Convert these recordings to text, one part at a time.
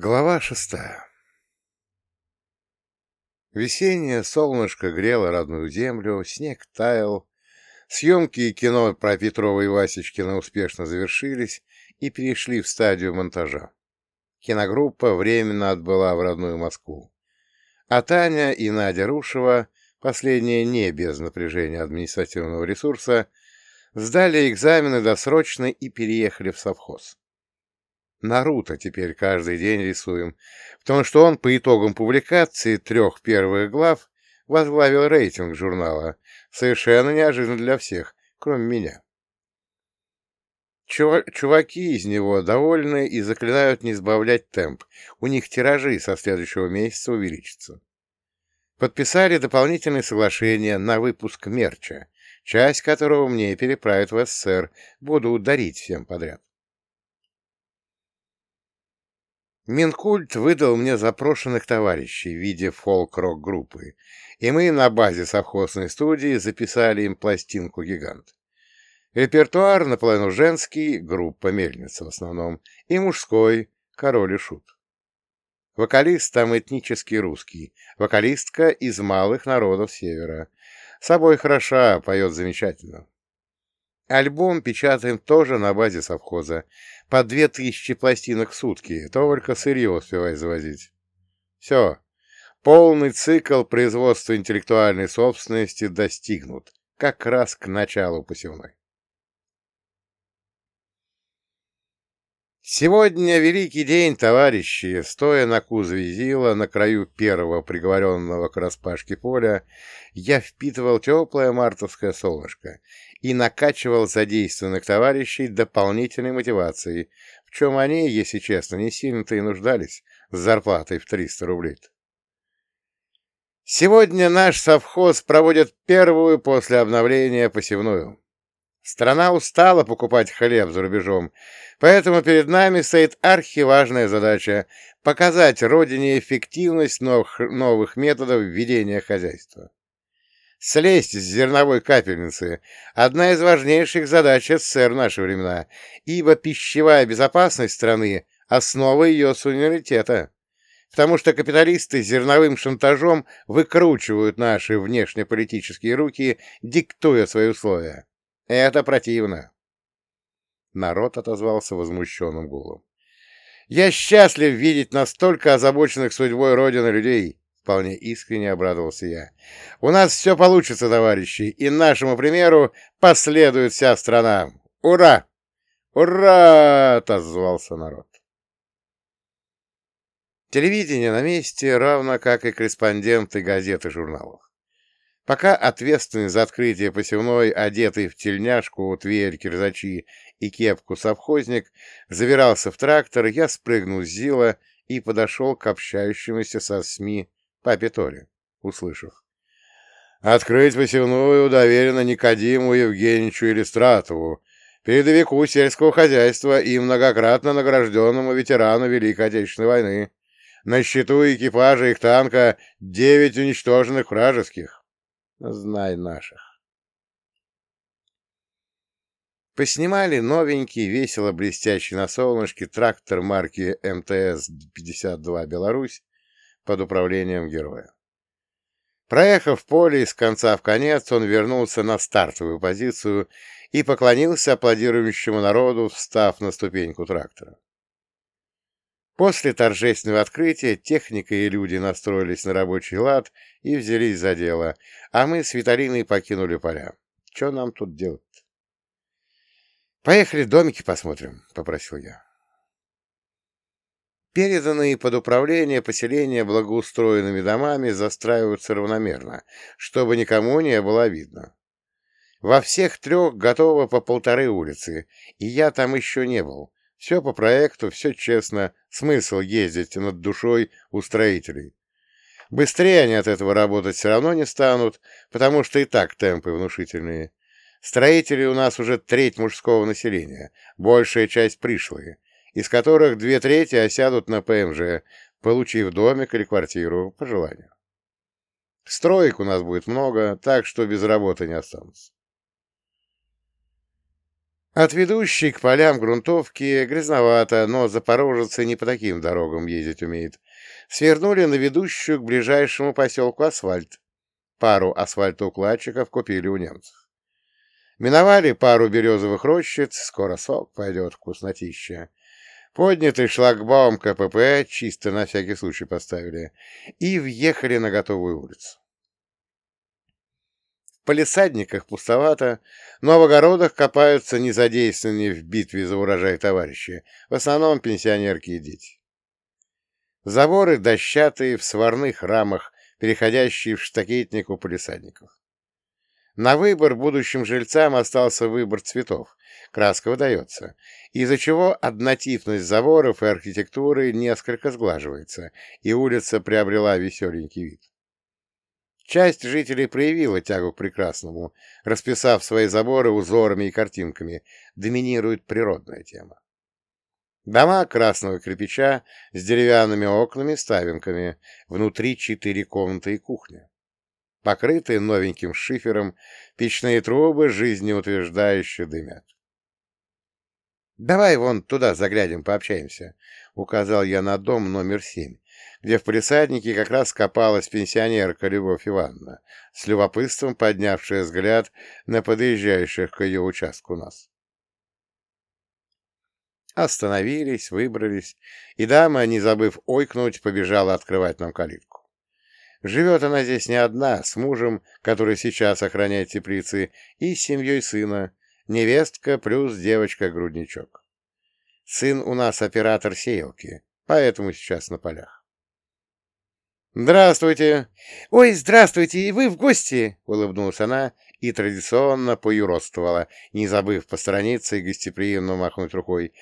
Глава шестая Весеннее солнышко грело родную землю, снег таял, съемки и кино про Петрова и Васечкина успешно завершились и перешли в стадию монтажа. Киногруппа временно отбыла в родную Москву. А Таня и Надя Рушева, последняя не без напряжения административного ресурса, сдали экзамены досрочно и переехали в совхоз. Наруто теперь каждый день рисуем, потому что он по итогам публикации трех первых глав возглавил рейтинг журнала, совершенно неожиданно для всех, кроме меня. Чуваки из него довольны и заклинают не сбавлять темп, у них тиражи со следующего месяца увеличатся. Подписали дополнительные соглашения на выпуск мерча, часть которого мне переправят в СССР, буду дарить всем подряд. Минкульт выдал мне запрошенных товарищей в виде фолк-рок-группы, и мы на базе совхозной студии записали им пластинку «Гигант». Репертуар наполовину женский, группа «Мельница» в основном, и мужской, «Король и Шут». Вокалист там этнический русский, вокалистка из малых народов Севера. Собой хороша, поет замечательно. Альбом печатаем тоже на базе совхоза. По две тысячи пластинок в сутки, только сырье успевай завозить. Все. Полный цикл производства интеллектуальной собственности достигнут, как раз к началу посевной. Сегодня великий день, товарищи, стоя на кузове Зила на краю первого приговоренного к распашке поля, я впитывал теплое мартовское солнышко и накачивал задействованных товарищей дополнительной мотивацией, в чем они, если честно, не сильно-то и нуждались с зарплатой в 300 рублей. Сегодня наш совхоз проводит первую после обновления посевную. Страна устала покупать хлеб за рубежом, поэтому перед нами стоит архиважная задача – показать Родине эффективность новых, методов ведения хозяйства. Слезть с зерновой капельницы – одна из важнейших задач СССР в наши времена, ибо пищевая безопасность страны – основа ее суверенитета потому что капиталисты зерновым шантажом выкручивают наши внешнеполитические руки, диктуя свои условия. Это противно. Народ отозвался возмущенным гулом. «Я счастлив видеть настолько озабоченных судьбой Родины людей!» Вполне искренне обрадовался я. «У нас все получится, товарищи, и нашему примеру последует вся страна! Ура! Ура!» — отозвался народ. Телевидение на месте, равно как и корреспонденты газет и журналов. Пока ответственный за открытие посевной, одетый в тельняшку, тверь, кирзачи и кепку совхозник, забирался в трактор, я спрыгнул с зила и подошел к общающемуся со СМИ папе Торе, услышав. «Открыть посевную доверено Никодиму Евгеньевичу Иллистратову, передовику сельского хозяйства и многократно награжденному ветерану Великой Отечественной войны. На счету экипажа их танка девять уничтоженных вражеских. Знай наших. Поснимали новенький, весело блестящий на солнышке трактор марки МТС-52 «Беларусь» под управлением героя. Проехав поле из конца в конец, он вернулся на стартовую позицию и поклонился аплодирующему народу, встав на ступеньку трактора. После торжественного открытия техника и люди настроились на рабочий лад и взялись за дело, а мы с Виталиной покинули поля. Что нам тут делать? «Поехали домики посмотрим», — попросил я. Переданные под управление поселения благоустроенными домами застраиваются равномерно, чтобы никому не было видно. Во всех трех готово по полторы улицы, и я там еще не был, все по проекту, все честно, смысл ездить над душой у строителей. Быстрее они от этого работать все равно не станут, потому что и так темпы внушительные. Строители у нас уже треть мужского населения, большая часть пришлые, из которых две трети осядут на ПМЖ, получив домик или квартиру по желанию. Строек у нас будет много, так что без работы не останутся. От ведущей к полям грунтовки грязновато, но запорожцы не по таким дорогам ездить умеет. Свернули на ведущую к ближайшему поселку асфальт. Пару асфальтоукладчиков купили у немцев. Миновали пару березовых рощиц, скоро сок пойдет, вкуснотища. Поднятый шлагбаум КПП чисто на всякий случай поставили и въехали на готовую улицу. В полисадниках пустовато, но в огородах копаются незадействованные в битве за урожай товарищи, в основном пенсионерки и дети. Заборы дощатые в сварных рамах, переходящие в штакетник у полисадников. На выбор будущим жильцам остался выбор цветов. Краска выдается, из-за чего однотипность заборов и архитектуры несколько сглаживается, и улица приобрела веселенький вид. Часть жителей проявила тягу к прекрасному, расписав свои заборы узорами и картинками, доминирует природная тема. Дома красного кирпича с деревянными окнами-ставинками, внутри четыре комнаты и кухня покрытые новеньким шифером, печные трубы жизнеутверждающе дымят. «Давай вон туда заглянем, пообщаемся», — указал я на дом номер семь, где в полисаднике как раз копалась пенсионерка Любовь Ивановна, с любопытством поднявшая взгляд на подъезжающих к ее участку нас. Остановились, выбрались, и дама, не забыв ойкнуть, побежала открывать нам калитку. Живет она здесь не одна, с мужем, который сейчас охраняет теплицы, и с семьей сына, невестка плюс девочка-грудничок. Сын у нас оператор сеялки, поэтому сейчас на полях. «Здравствуйте!» «Ой, здравствуйте! И вы в гости!» — улыбнулась она и традиционно поюродствовала, не забыв посторониться и гостеприимно махнуть рукой.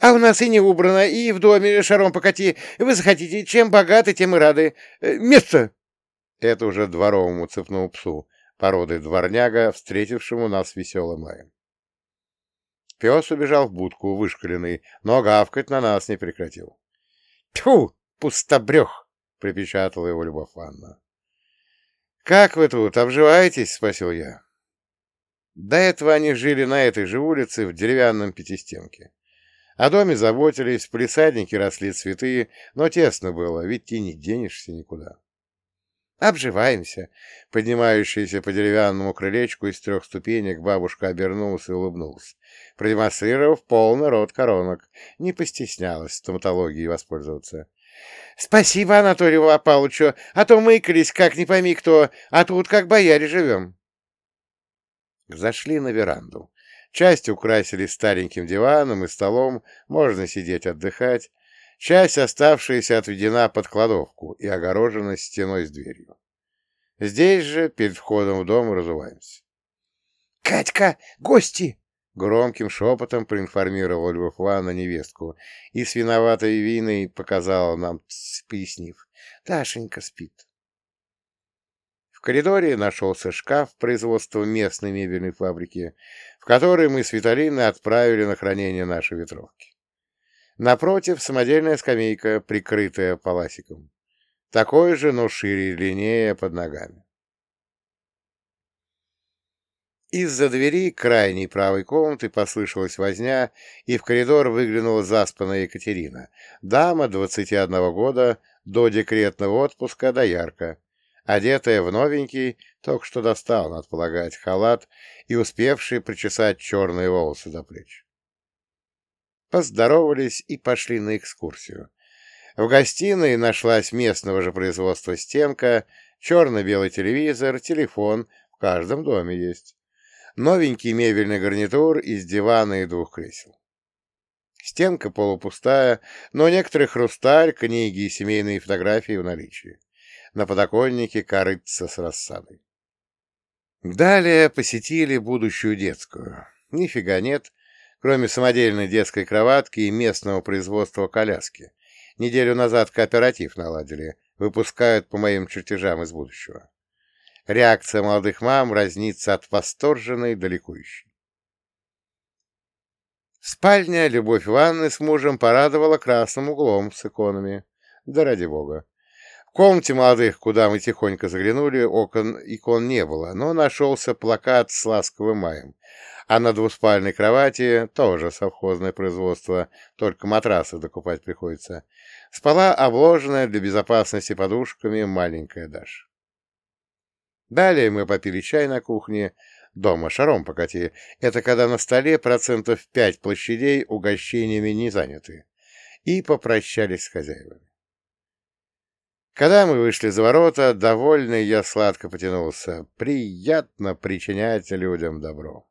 «А у нас и не убрано, и в доме шаром покати. Вы захотите, чем богаты, тем и рады. Э, место!» Это уже дворовому цепному псу, породы дворняга, встретившему нас веселым лаем. Пес убежал в будку, вышкаленный, но гавкать на нас не прекратил. — Тьфу, пустобрех! — припечатала его Любовь. Как вы тут, обживаетесь? — спросил я. До этого они жили на этой же улице в деревянном пятистенке. О доме заботились, в присаднике росли цветы, но тесно было, ведь и не денешься никуда. Обживаемся. Поднимающаяся по деревянному крылечку из трех ступенек бабушка обернулась и улыбнулась, продемонстрировав полный рот коронок. Не постеснялась стоматологией воспользоваться. — Спасибо, Анатолию Павловичу, а то мыкались, как не пойми кто, а тут как бояре живем. Зашли на веранду. Часть украсили стареньким диваном и столом, можно сидеть отдыхать, Часть оставшаяся отведена под кладовку и огорожена стеной с дверью. Здесь же, перед входом в дом, разуваемся. — Катька, гости! — громким шепотом проинформировал Львов Ивановна невестку и с виноватой виной показала нам, пояснив. — Дашенька спит. В коридоре нашелся шкаф производства местной мебельной фабрики, в который мы с Виталиной отправили на хранение наши ветровки. Напротив самодельная скамейка, прикрытая паласиком. Такой же, но шире и длиннее под ногами. Из-за двери крайней правой комнаты послышалась возня, и в коридор выглянула заспанная Екатерина, дама 21 года, до декретного отпуска, до ярко, одетая в новенький, только что достал, надо полагать, халат и успевший причесать черные волосы до плеч поздоровались и пошли на экскурсию. В гостиной нашлась местного же производства стенка, черно-белый телевизор, телефон, в каждом доме есть. Новенький мебельный гарнитур из дивана и двух кресел. Стенка полупустая, но некоторые хрусталь, книги и семейные фотографии в наличии. На подоконнике корыца с рассадой. Далее посетили будущую детскую. Нифига нет, кроме самодельной детской кроватки и местного производства коляски. Неделю назад кооператив наладили, выпускают по моим чертежам из будущего. Реакция молодых мам разнится от восторженной до ликующей. Спальня Любовь Ивановны с мужем порадовала красным углом с иконами. Да ради бога. Комнате молодых, куда мы тихонько заглянули, окон икон не было, но нашелся плакат с ласковым маем, а на двуспальной кровати, тоже совхозное производство, только матрасы докупать приходится, спала обложенная для безопасности подушками маленькая Даша. Далее мы попили чай на кухне, дома шаром покати. Это когда на столе процентов пять площадей угощениями не заняты. И попрощались с хозяевами. Когда мы вышли за ворота, довольный я сладко потянулся. Приятно причинять людям добро.